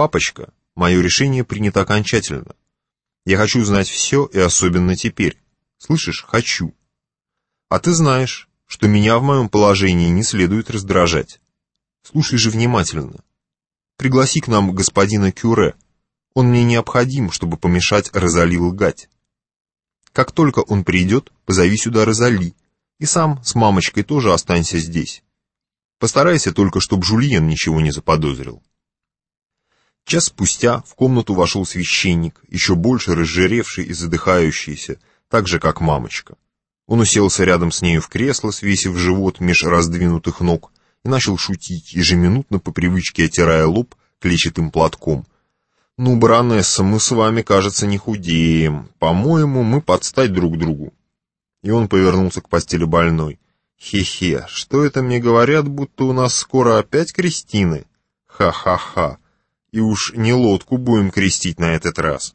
«Папочка, мое решение принято окончательно. Я хочу знать все и особенно теперь. Слышишь, хочу. А ты знаешь, что меня в моем положении не следует раздражать. Слушай же внимательно. Пригласи к нам господина Кюре. Он мне необходим, чтобы помешать Розали лгать. Как только он придет, позови сюда Розали, и сам с мамочкой тоже останься здесь. Постарайся только, чтобы Жульен ничего не заподозрил. Час спустя в комнату вошел священник, еще больше разжиревший и задыхающийся, так же, как мамочка. Он уселся рядом с нею в кресло, свесив живот меж раздвинутых ног, и начал шутить, ежеминутно по привычке отирая лоб клетчатым платком. «Ну, баронесса, мы с вами, кажется, не худеем. По-моему, мы подстать друг другу». И он повернулся к постели больной. «Хе-хе, что это мне говорят, будто у нас скоро опять крестины? Ха-ха-ха и уж не лодку будем крестить на этот раз.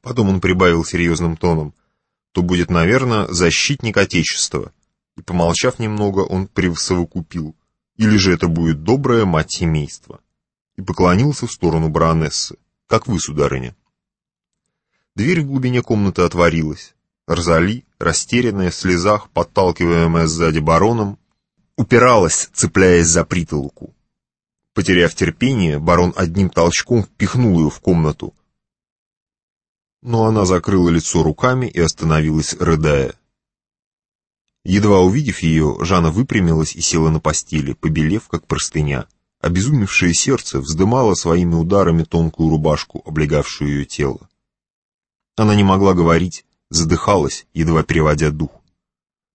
Потом он прибавил серьезным тоном, то будет, наверное, защитник Отечества. И, помолчав немного, он присовокупил, или же это будет добрая мать семейства. И поклонился в сторону баронессы, как вы, сударыня. Дверь в глубине комнаты отворилась. Розали, растерянная в слезах, подталкиваемая сзади бароном, упиралась, цепляясь за притолку. Потеряв терпение, барон одним толчком впихнул ее в комнату. Но она закрыла лицо руками и остановилась, рыдая. Едва увидев ее, Жанна выпрямилась и села на постели, побелев, как простыня. Обезумевшее сердце вздымало своими ударами тонкую рубашку, облегавшую ее тело. Она не могла говорить, задыхалась, едва переводя дух.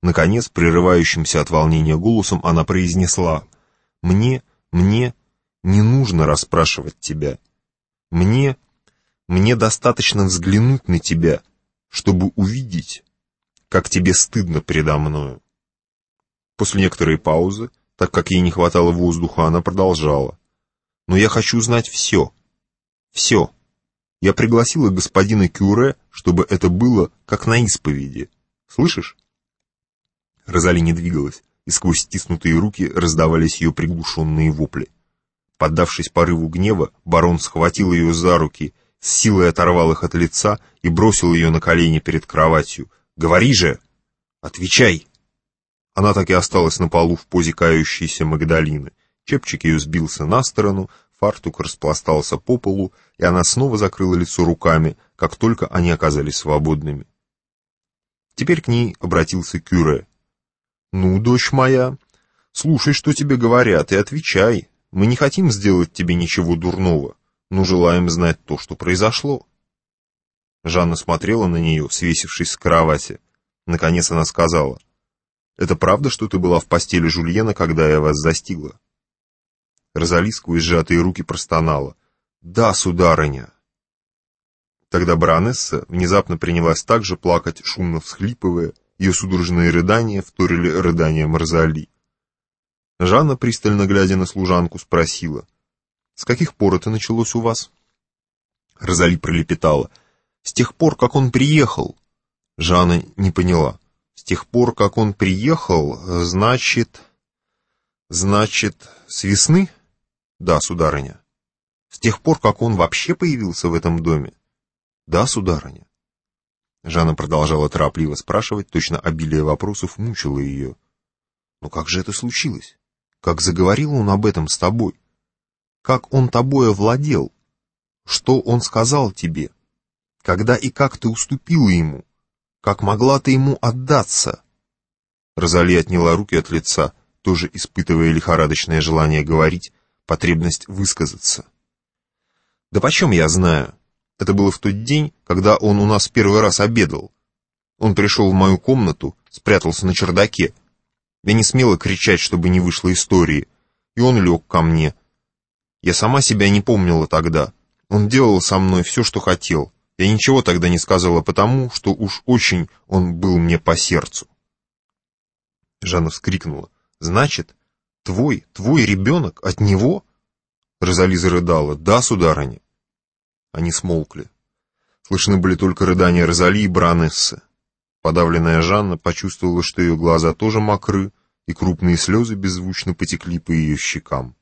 Наконец, прерывающимся от волнения голосом, она произнесла «Мне, мне не нужно расспрашивать тебя. Мне, мне достаточно взглянуть на тебя, чтобы увидеть, как тебе стыдно передо мною. После некоторой паузы, так как ей не хватало воздуха, она продолжала. Но я хочу знать все. Все. Я пригласила господина Кюре, чтобы это было как на исповеди. Слышишь? Розали не двигалась, и сквозь стиснутые руки раздавались ее приглушенные вопли. Поддавшись порыву гнева, барон схватил ее за руки, с силой оторвал их от лица и бросил ее на колени перед кроватью. «Говори же! Отвечай!» Она так и осталась на полу в позе кающейся Магдалины. Чепчик ее сбился на сторону, фартук распластался по полу, и она снова закрыла лицо руками, как только они оказались свободными. Теперь к ней обратился Кюре. «Ну, дочь моя, слушай, что тебе говорят, и отвечай. Мы не хотим сделать тебе ничего дурного, но желаем знать то, что произошло. Жанна смотрела на нее, свесившись с кровати. Наконец она сказала, «Это правда, что ты была в постели Жульена, когда я вас застигла?» Розали сквозь сжатые руки простонала, «Да, сударыня». Тогда баронесса внезапно принялась также плакать, шумно всхлипывая, ее судорожные рыдания вторили рыданиям Розали. Жанна, пристально глядя на служанку, спросила, «С каких пор это началось у вас?» Розали пролепетала, «С тех пор, как он приехал». Жанна не поняла. «С тех пор, как он приехал, значит...» «Значит, с весны?» «Да, сударыня». «С тех пор, как он вообще появился в этом доме?» «Да, сударыня». Жанна продолжала торопливо спрашивать, точно обилие вопросов мучило ее. «Но как же это случилось?» Как заговорил он об этом с тобой? Как он тобой овладел? Что он сказал тебе? Когда и как ты уступила ему? Как могла ты ему отдаться?» Розали отняла руки от лица, тоже испытывая лихорадочное желание говорить, потребность высказаться. «Да почем я знаю? Это было в тот день, когда он у нас первый раз обедал. Он пришел в мою комнату, спрятался на чердаке, я не смела кричать, чтобы не вышло истории, и он лег ко мне. Я сама себя не помнила тогда. Он делал со мной все, что хотел. Я ничего тогда не сказала потому, что уж очень он был мне по сердцу. Жанна вскрикнула. «Значит, твой, твой ребенок от него?» Розали зарыдала. «Да, сударыня». Они смолкли. Слышны были только рыдания Розали и Бранессы. Подавленная Жанна почувствовала, что ее глаза тоже мокры, и крупные слезы беззвучно потекли по ее щекам.